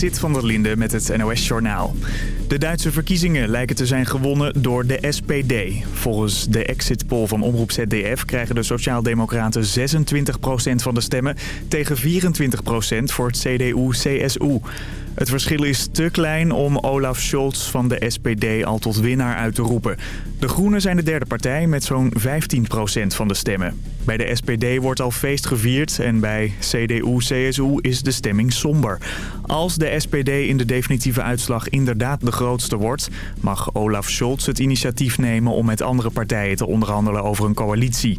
Zit van der Linde met het NOS-journaal. De Duitse verkiezingen lijken te zijn gewonnen door de SPD. Volgens de exit poll van Omroep ZDF krijgen de Sociaaldemocraten 26% van de stemmen... tegen 24% voor het CDU-CSU. Het verschil is te klein om Olaf Scholz van de SPD al tot winnaar uit te roepen. De Groenen zijn de derde partij met zo'n 15% van de stemmen. Bij de SPD wordt al feest gevierd en bij CDU-CSU is de stemming somber. Als de SPD in de definitieve uitslag inderdaad de grootste wordt... mag Olaf Scholz het initiatief nemen om met andere partijen te onderhandelen over een coalitie.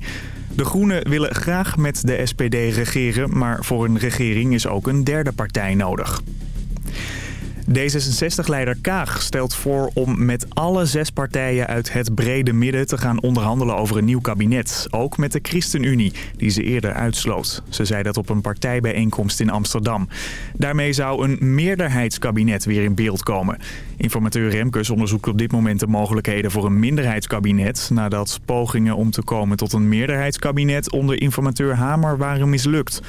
De Groenen willen graag met de SPD regeren, maar voor een regering is ook een derde partij nodig. D66-leider Kaag stelt voor om met alle zes partijen uit het brede midden te gaan onderhandelen over een nieuw kabinet. Ook met de ChristenUnie, die ze eerder uitsloot. Ze zei dat op een partijbijeenkomst in Amsterdam. Daarmee zou een meerderheidskabinet weer in beeld komen. Informateur Remkes onderzoekt op dit moment de mogelijkheden voor een minderheidskabinet... nadat pogingen om te komen tot een meerderheidskabinet onder informateur Hamer waren mislukt.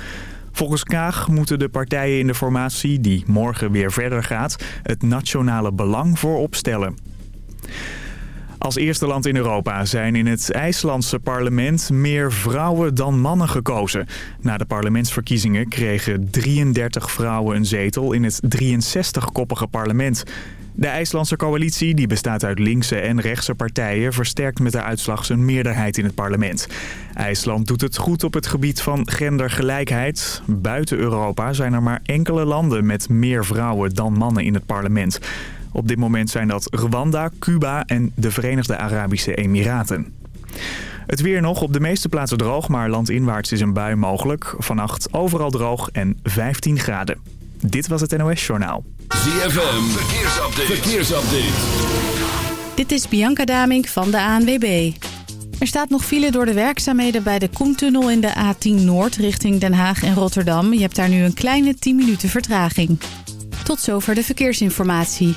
Volgens Kaag moeten de partijen in de formatie, die morgen weer verder gaat, het nationale belang voorop stellen. Als eerste land in Europa zijn in het IJslandse parlement meer vrouwen dan mannen gekozen. Na de parlementsverkiezingen kregen 33 vrouwen een zetel in het 63-koppige parlement. De IJslandse coalitie, die bestaat uit linkse en rechtse partijen... versterkt met de uitslag zijn meerderheid in het parlement. IJsland doet het goed op het gebied van gendergelijkheid. Buiten Europa zijn er maar enkele landen met meer vrouwen dan mannen in het parlement. Op dit moment zijn dat Rwanda, Cuba en de Verenigde Arabische Emiraten. Het weer nog op de meeste plaatsen droog, maar landinwaarts is een bui mogelijk. Vannacht overal droog en 15 graden. Dit was het NOS Journaal. ZFM, verkeersupdate. verkeersupdate. Dit is Bianca Damink van de ANWB. Er staat nog file door de werkzaamheden bij de Koentunnel in de A10 Noord richting Den Haag en Rotterdam. Je hebt daar nu een kleine 10 minuten vertraging. Tot zover de verkeersinformatie.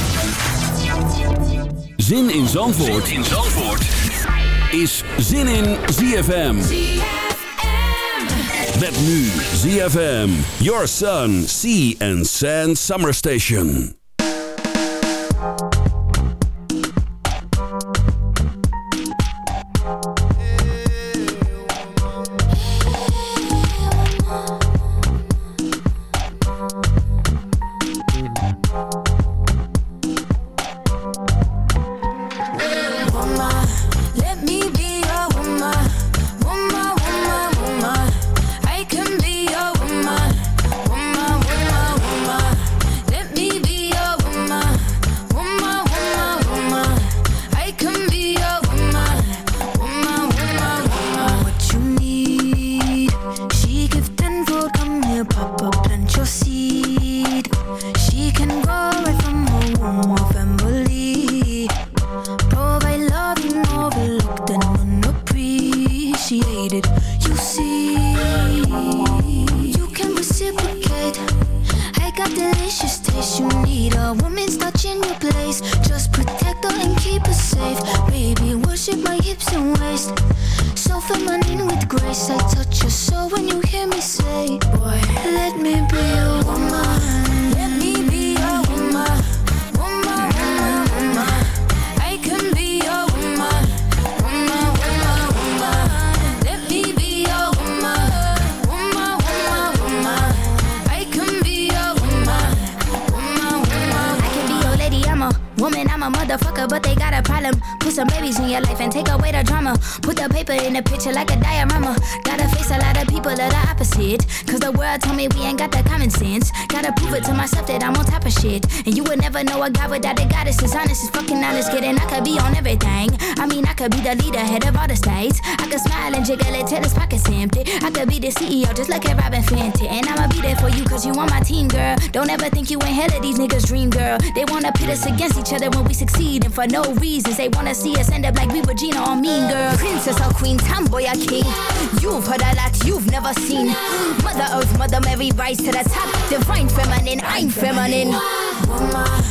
Zin in Zandvoort, in Zandvoort. is Zin in ZFM. Met nu ZFM, Your Sun, Sea and Sand Summer Station. each other when we succeed and for no reasons they wanna see us end up like we were Gina or Mean Girl Princess or queen, tomboy or king You've heard a lot you've never seen. Mother Earth, Mother Mary, rise to the top. Divine feminine, I'm feminine. Woman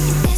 It's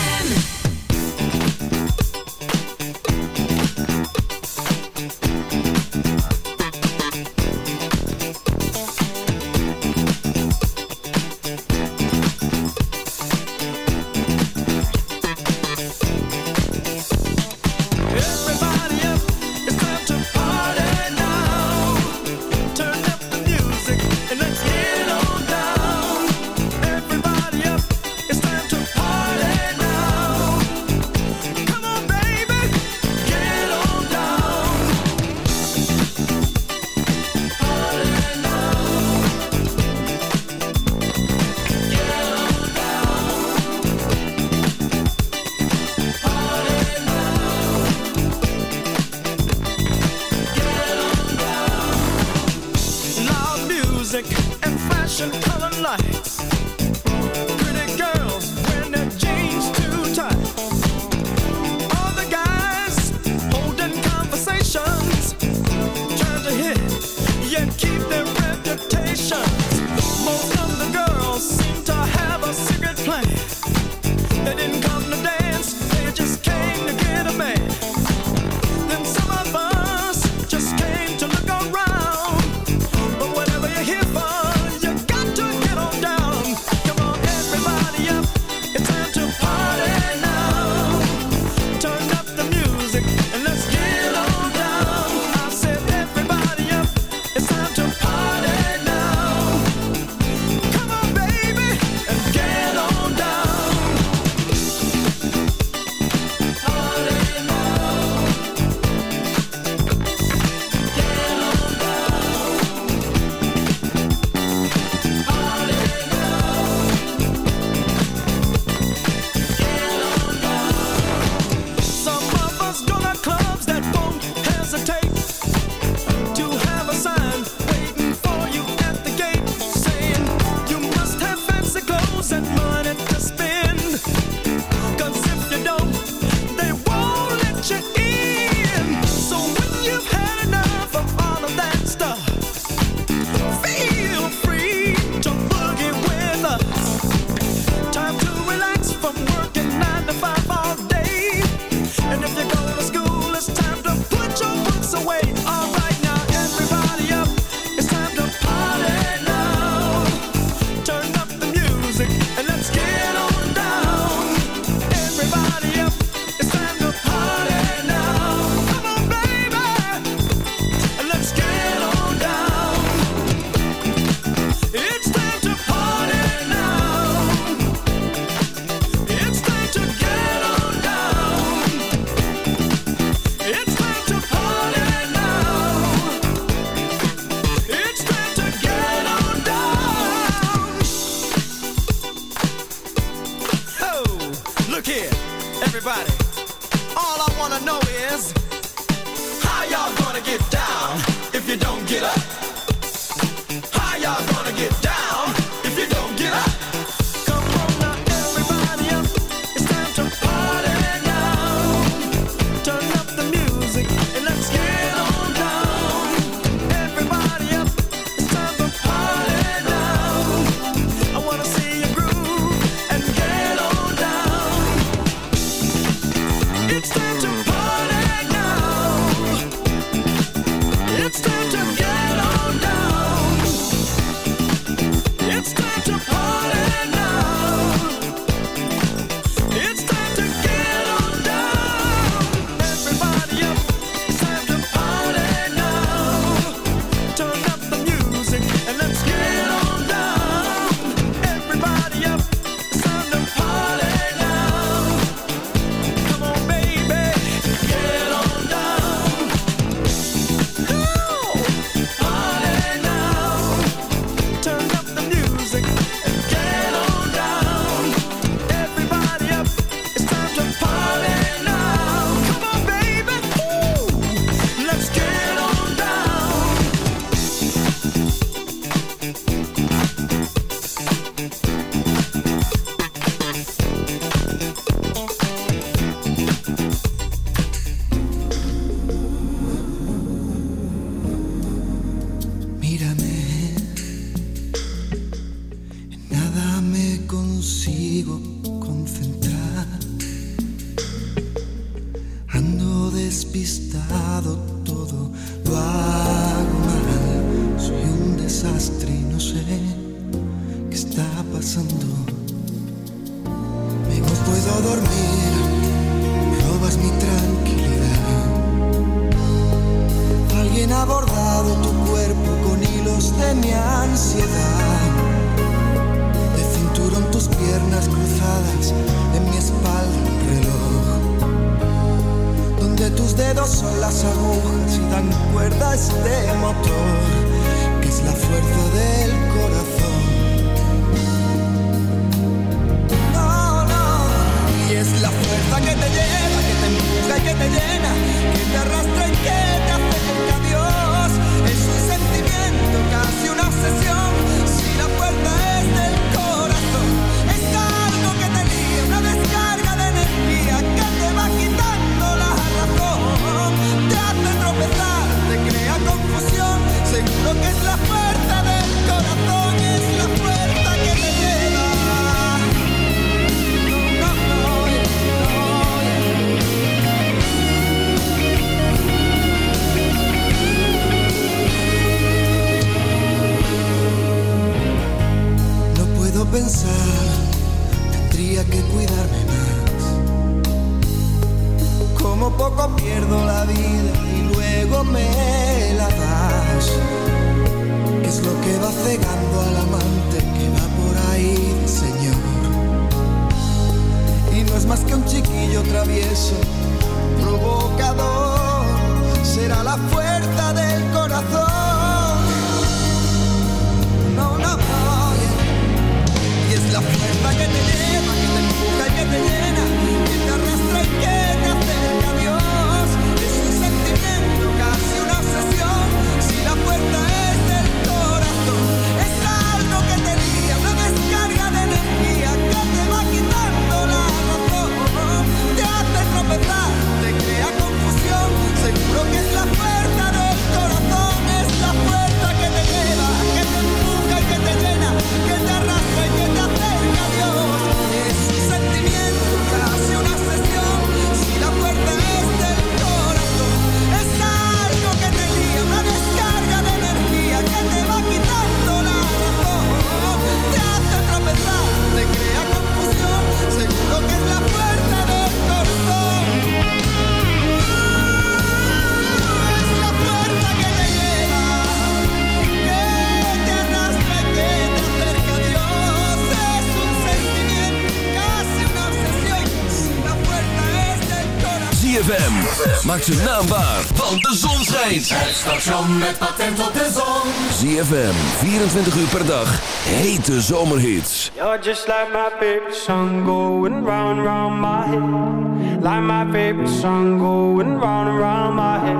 ZFM. Maak zijn naam waar, want de zon schijnt. Het station met patent op de zon. ZFM, 24 uur per dag. Hete zomerhits. You're just like my favorite song going round and round my head. Like my favorite song going round and round my head.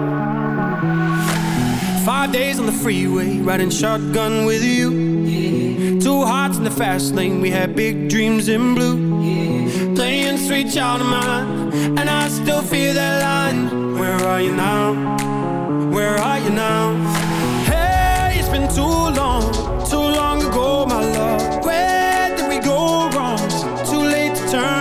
Five days on the freeway, riding shotgun with you. Two hearts in the fast lane, we had big dreams in blue. Playing sweet child of mine, and I still feel that line. Where are you now? Where are you now? Hey, it's been too long, too long ago, my love. Where did we go wrong? Too late to turn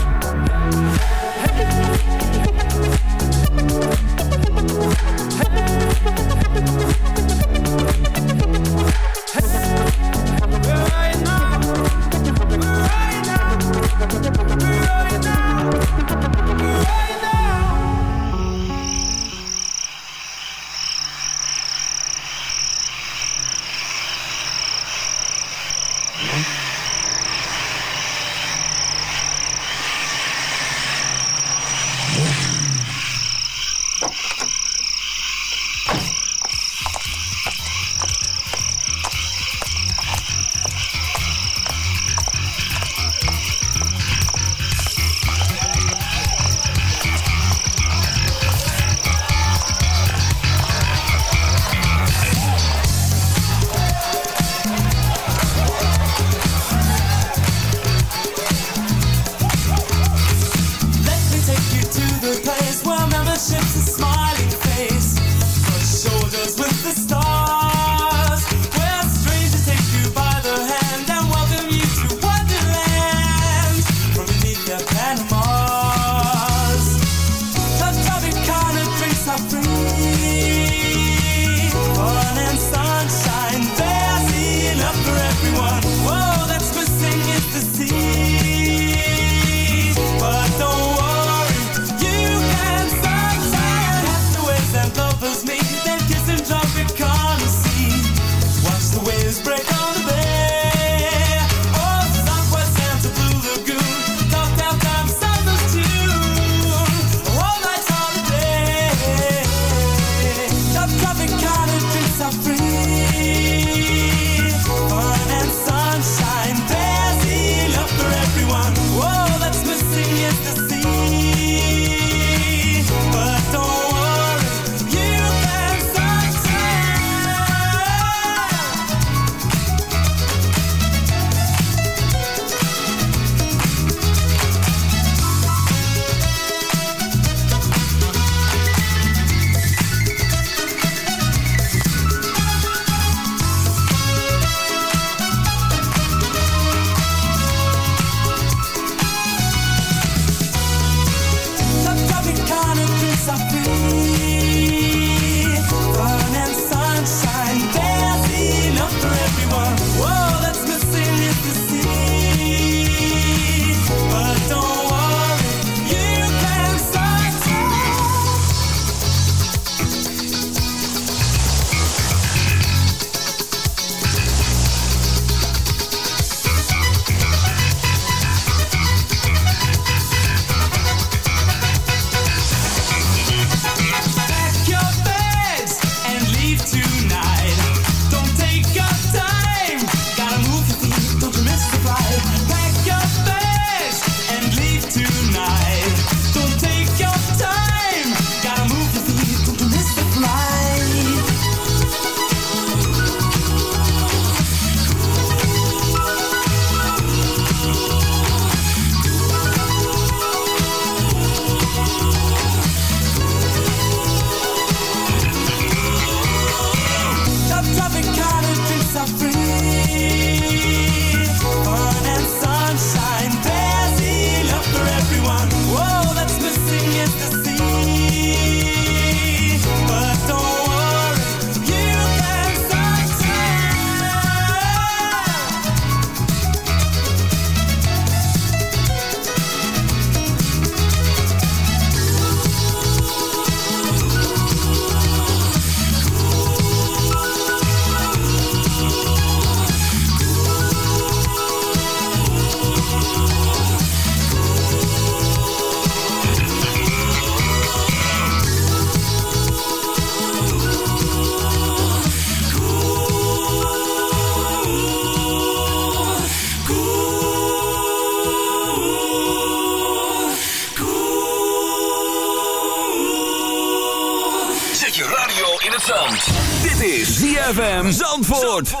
Zandvoort.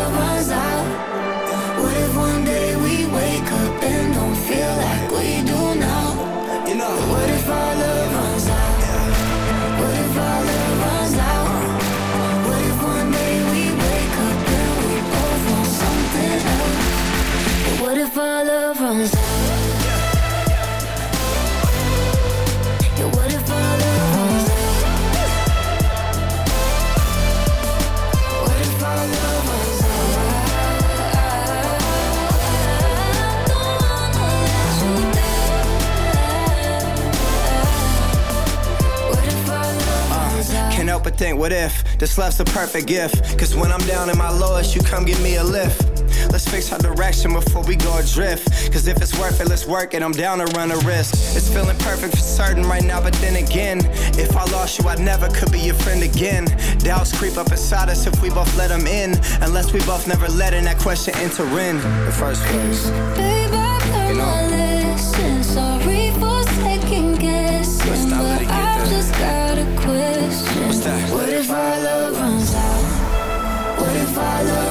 what if this love's a perfect gift? Cause when I'm down in my lowest, you come give me a lift fix our direction before we go adrift. Cause if it's worth it, let's work it. I'm down to run a risk. It's feeling perfect for certain right now, but then again, if I lost you, I never could be your friend again. Doubts creep up inside us if we both let them in. Unless we both never let in that question enter in the first place. Babe, I've learned my lesson. Sorry for second guessing, not but let it get I've there. just got a question. What's that? What if our love runs out? What if our love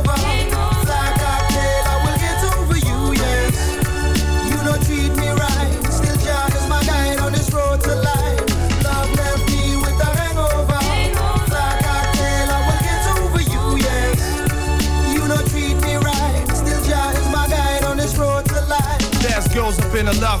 been enough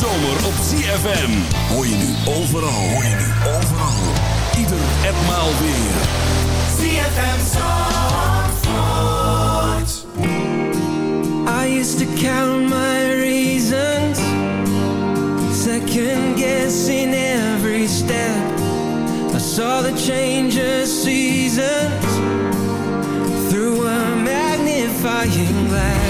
zomer op ZFM. Hoor je nu overal, hoor je nu overal. Ieder en maal weer. ZFM Zandvoort. I used to count my reasons. Second guessing every step. I saw the change of seasons. Through a magnifying glass.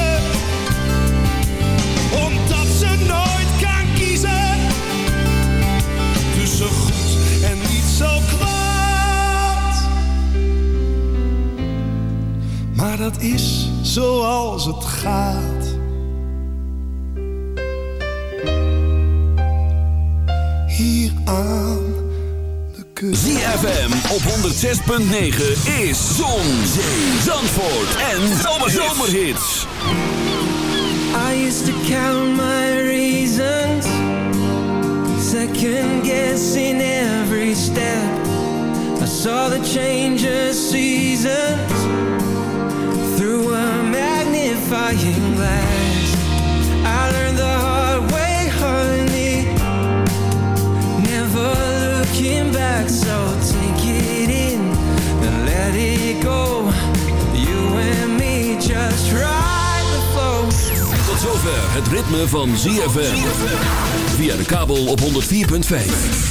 Dat is zoals het gaat. Hier aan de kust. ZFM op 106.9 is Zon, Zee, Zandvoort en Zomerhits. I used to count my reasons, second guessing every step. I saw the change of seasons magnifying glass. I learned the hard way, honey, never looking back. So take it in and let it go. You and me just ride the flow. Tot zover het ritme van ZFM. Via de kabel op 104.5.